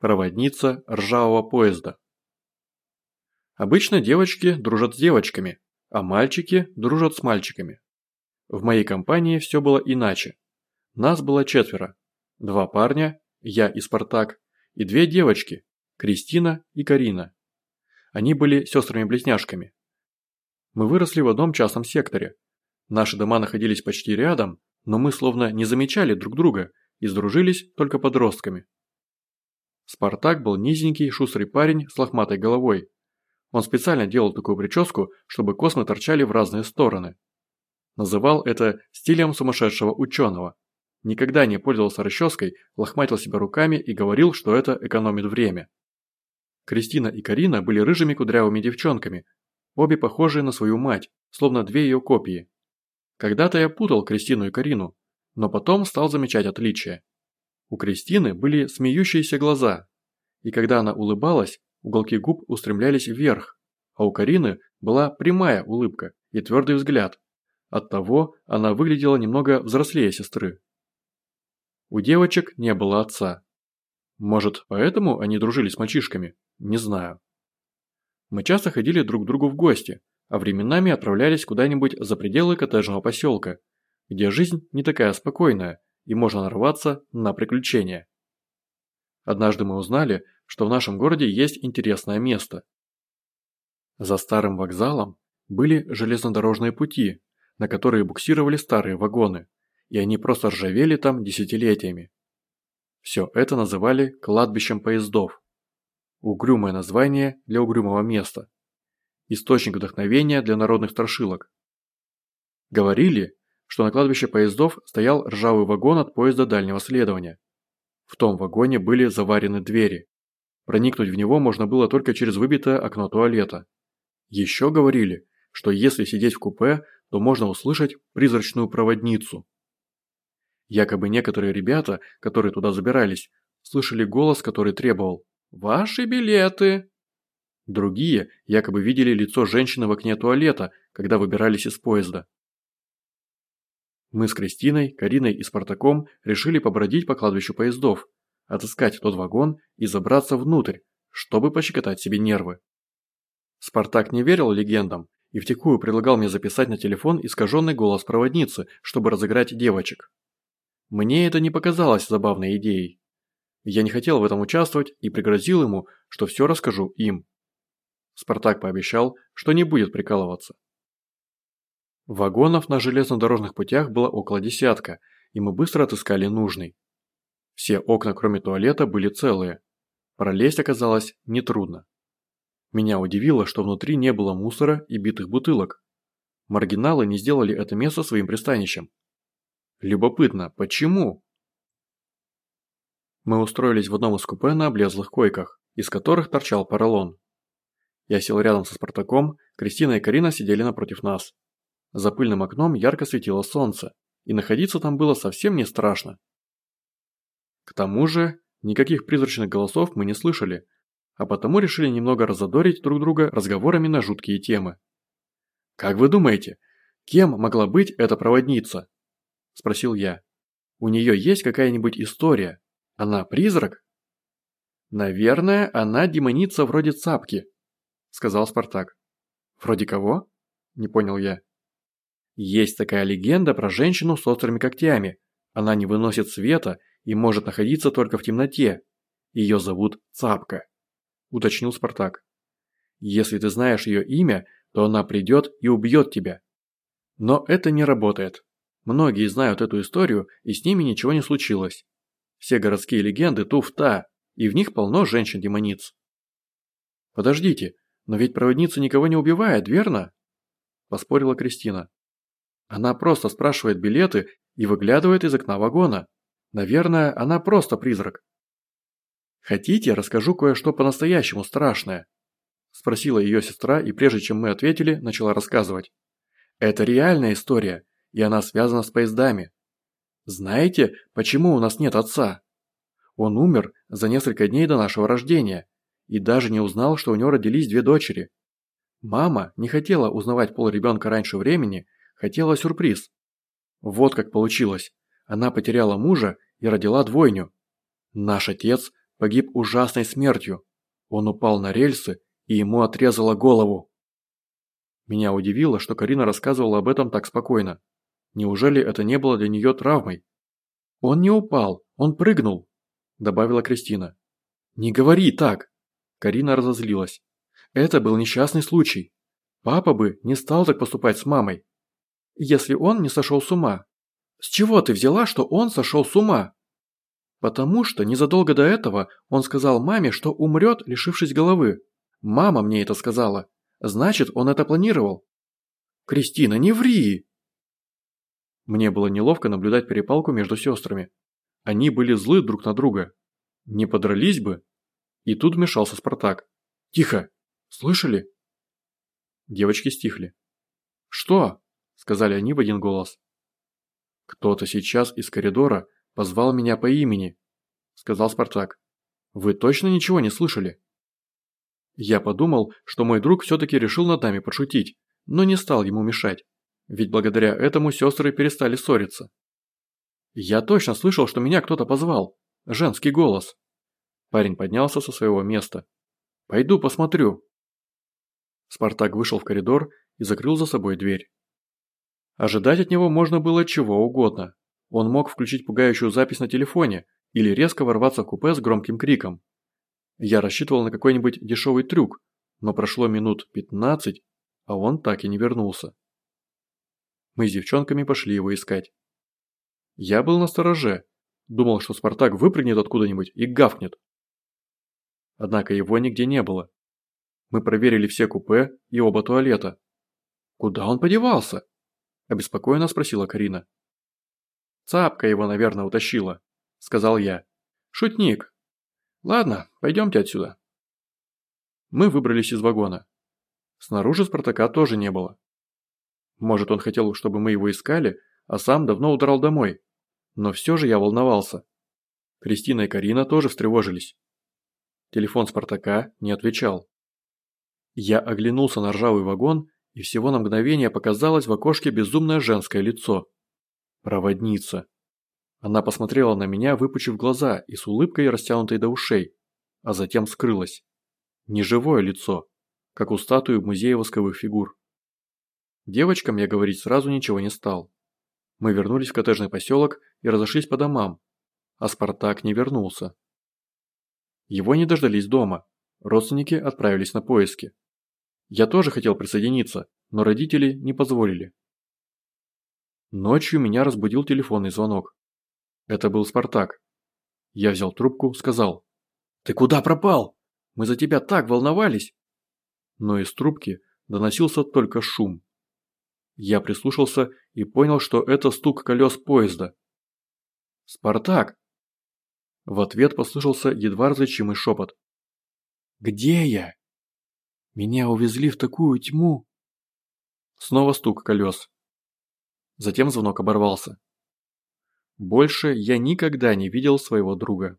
Проводница ржавого поезда. Обычно девочки дружат с девочками, а мальчики дружат с мальчиками. В моей компании все было иначе. Нас было четверо. Два парня, я и Спартак, и две девочки, Кристина и Карина. Они были сестрами-близняшками. Мы выросли в одном частном секторе. Наши дома находились почти рядом, но мы словно не замечали друг друга и сдружились только подростками. Спартак был низенький, шустрый парень с лохматой головой. Он специально делал такую прическу, чтобы космы торчали в разные стороны. Называл это стилем сумасшедшего ученого. Никогда не пользовался расческой, лохматил себя руками и говорил, что это экономит время. Кристина и Карина были рыжими кудрявыми девчонками, обе похожие на свою мать, словно две ее копии. Когда-то я путал Кристину и Карину, но потом стал замечать отличия. У Кристины были смеющиеся глаза, и когда она улыбалась, уголки губ устремлялись вверх, а у Карины была прямая улыбка и твердый взгляд. Оттого она выглядела немного взрослее сестры. У девочек не было отца. Может, поэтому они дружили с мальчишками? Не знаю. Мы часто ходили друг к другу в гости, а временами отправлялись куда-нибудь за пределы коттеджного поселка, где жизнь не такая спокойная и можно нарваться на приключения. Однажды мы узнали, что в нашем городе есть интересное место. За старым вокзалом были железнодорожные пути, на которые буксировали старые вагоны, и они просто ржавели там десятилетиями. Все это называли кладбищем поездов. Угрюмое название для угрюмого места. Источник вдохновения для народных страшилок. Говорили, что на кладбище поездов стоял ржавый вагон от поезда дальнего следования. В том вагоне были заварены двери. Проникнуть в него можно было только через выбитое окно туалета. Еще говорили, что если сидеть в купе, то можно услышать призрачную проводницу. Якобы некоторые ребята, которые туда забирались, слышали голос, который требовал «Ваши билеты!». Другие якобы видели лицо женщины в окне туалета, когда выбирались из поезда. Мы с Кристиной, Кариной и Спартаком решили побродить по кладбищу поездов, отыскать тот вагон и забраться внутрь, чтобы пощекотать себе нервы. Спартак не верил легендам и втихую предлагал мне записать на телефон искаженный голос проводницы, чтобы разыграть девочек. Мне это не показалось забавной идеей. Я не хотел в этом участвовать и пригрозил ему, что все расскажу им. Спартак пообещал, что не будет прикалываться. Вагонов на железнодорожных путях было около десятка, и мы быстро отыскали нужный. Все окна, кроме туалета, были целые. Пролезть оказалось нетрудно. Меня удивило, что внутри не было мусора и битых бутылок. Маргиналы не сделали это место своим пристанищем. Любопытно, почему? Мы устроились в одном из купе на облезлых койках, из которых торчал поролон. Я сел рядом со Спартаком, Кристина и Карина сидели напротив нас. За пыльным окном ярко светило солнце, и находиться там было совсем не страшно. К тому же, никаких призрачных голосов мы не слышали, а потому решили немного разодорить друг друга разговорами на жуткие темы. «Как вы думаете, кем могла быть эта проводница?» – спросил я. «У нее есть какая-нибудь история? Она призрак?» «Наверное, она демоница вроде цапки», – сказал Спартак. «Вроде кого?» – не понял я. «Есть такая легенда про женщину с острыми когтями. Она не выносит света и может находиться только в темноте. Ее зовут Цапка», – уточнил Спартак. «Если ты знаешь ее имя, то она придет и убьет тебя». Но это не работает. Многие знают эту историю, и с ними ничего не случилось. Все городские легенды туфта, и в них полно женщин-демониц. «Подождите, но ведь проводница никого не убивает, верно?» – поспорила Кристина. «Она просто спрашивает билеты и выглядывает из окна вагона. Наверное, она просто призрак. «Хотите, расскажу кое-что по-настоящему страшное?» Спросила ее сестра, и прежде чем мы ответили, начала рассказывать. «Это реальная история, и она связана с поездами. Знаете, почему у нас нет отца? Он умер за несколько дней до нашего рождения и даже не узнал, что у него родились две дочери. Мама не хотела узнавать пол ребенка раньше времени, хотела сюрприз. Вот как получилось. Она потеряла мужа и родила двойню. Наш отец Погиб ужасной смертью. Он упал на рельсы, и ему отрезало голову. Меня удивило, что Карина рассказывала об этом так спокойно. Неужели это не было для нее травмой? «Он не упал, он прыгнул», – добавила Кристина. «Не говори так!» Карина разозлилась. «Это был несчастный случай. Папа бы не стал так поступать с мамой, если он не сошел с ума. С чего ты взяла, что он сошел с ума? Потому что незадолго до этого он сказал маме, что умрет, лишившись головы. Мама мне это сказала. Значит, он это планировал. Кристина, не ври! Мне было неловко наблюдать перепалку между сестрами. Они были злы друг на друга. Не подрались бы. И тут вмешался Спартак. «Тихо! Слышали?» Девочки стихли. «Что?» – сказали они в один голос. «Кто-то сейчас из коридора позвал меня по имени», – сказал Спартак. «Вы точно ничего не слышали?» Я подумал, что мой друг все-таки решил над нами подшутить, но не стал ему мешать, ведь благодаря этому сестры перестали ссориться. «Я точно слышал, что меня кто-то позвал. Женский голос». Парень поднялся со своего места. «Пойду посмотрю». Спартак вышел в коридор и закрыл за собой дверь. Ожидать от него можно было чего угодно. Он мог включить пугающую запись на телефоне или резко ворваться в купе с громким криком. Я рассчитывал на какой-нибудь дешевый трюк, но прошло минут 15, а он так и не вернулся. Мы с девчонками пошли его искать. Я был на стороже, думал, что Спартак выпрыгнет откуда-нибудь и гавкнет. Однако его нигде не было. Мы проверили все купе и оба туалета. «Куда он подевался?» – обеспокоенно спросила Карина. «Цапка его, наверное, утащила», – сказал я. «Шутник. Ладно, пойдемте отсюда». Мы выбрались из вагона. Снаружи Спартака тоже не было. Может, он хотел, чтобы мы его искали, а сам давно удрал домой. Но все же я волновался. Кристина и Карина тоже встревожились. Телефон Спартака не отвечал. Я оглянулся на ржавый вагон, и всего на мгновение показалось в окошке безумное женское лицо. Проводница. Она посмотрела на меня, выпучив глаза и с улыбкой растянутой до ушей, а затем скрылась. Неживое лицо, как у статуи в музее восковых фигур. Девочкам я говорить сразу ничего не стал. Мы вернулись в коттеджный поселок и разошлись по домам, а Спартак не вернулся. Его не дождались дома, родственники отправились на поиски. Я тоже хотел присоединиться, но родители не позволили. Ночью меня разбудил телефонный звонок. Это был Спартак. Я взял трубку, сказал. «Ты куда пропал? Мы за тебя так волновались!» Но из трубки доносился только шум. Я прислушался и понял, что это стук колес поезда. «Спартак!» В ответ послышался едва различимый шепот. «Где я?» Меня увезли в такую тьму. Снова стук колес. Затем звонок оборвался. Больше я никогда не видел своего друга.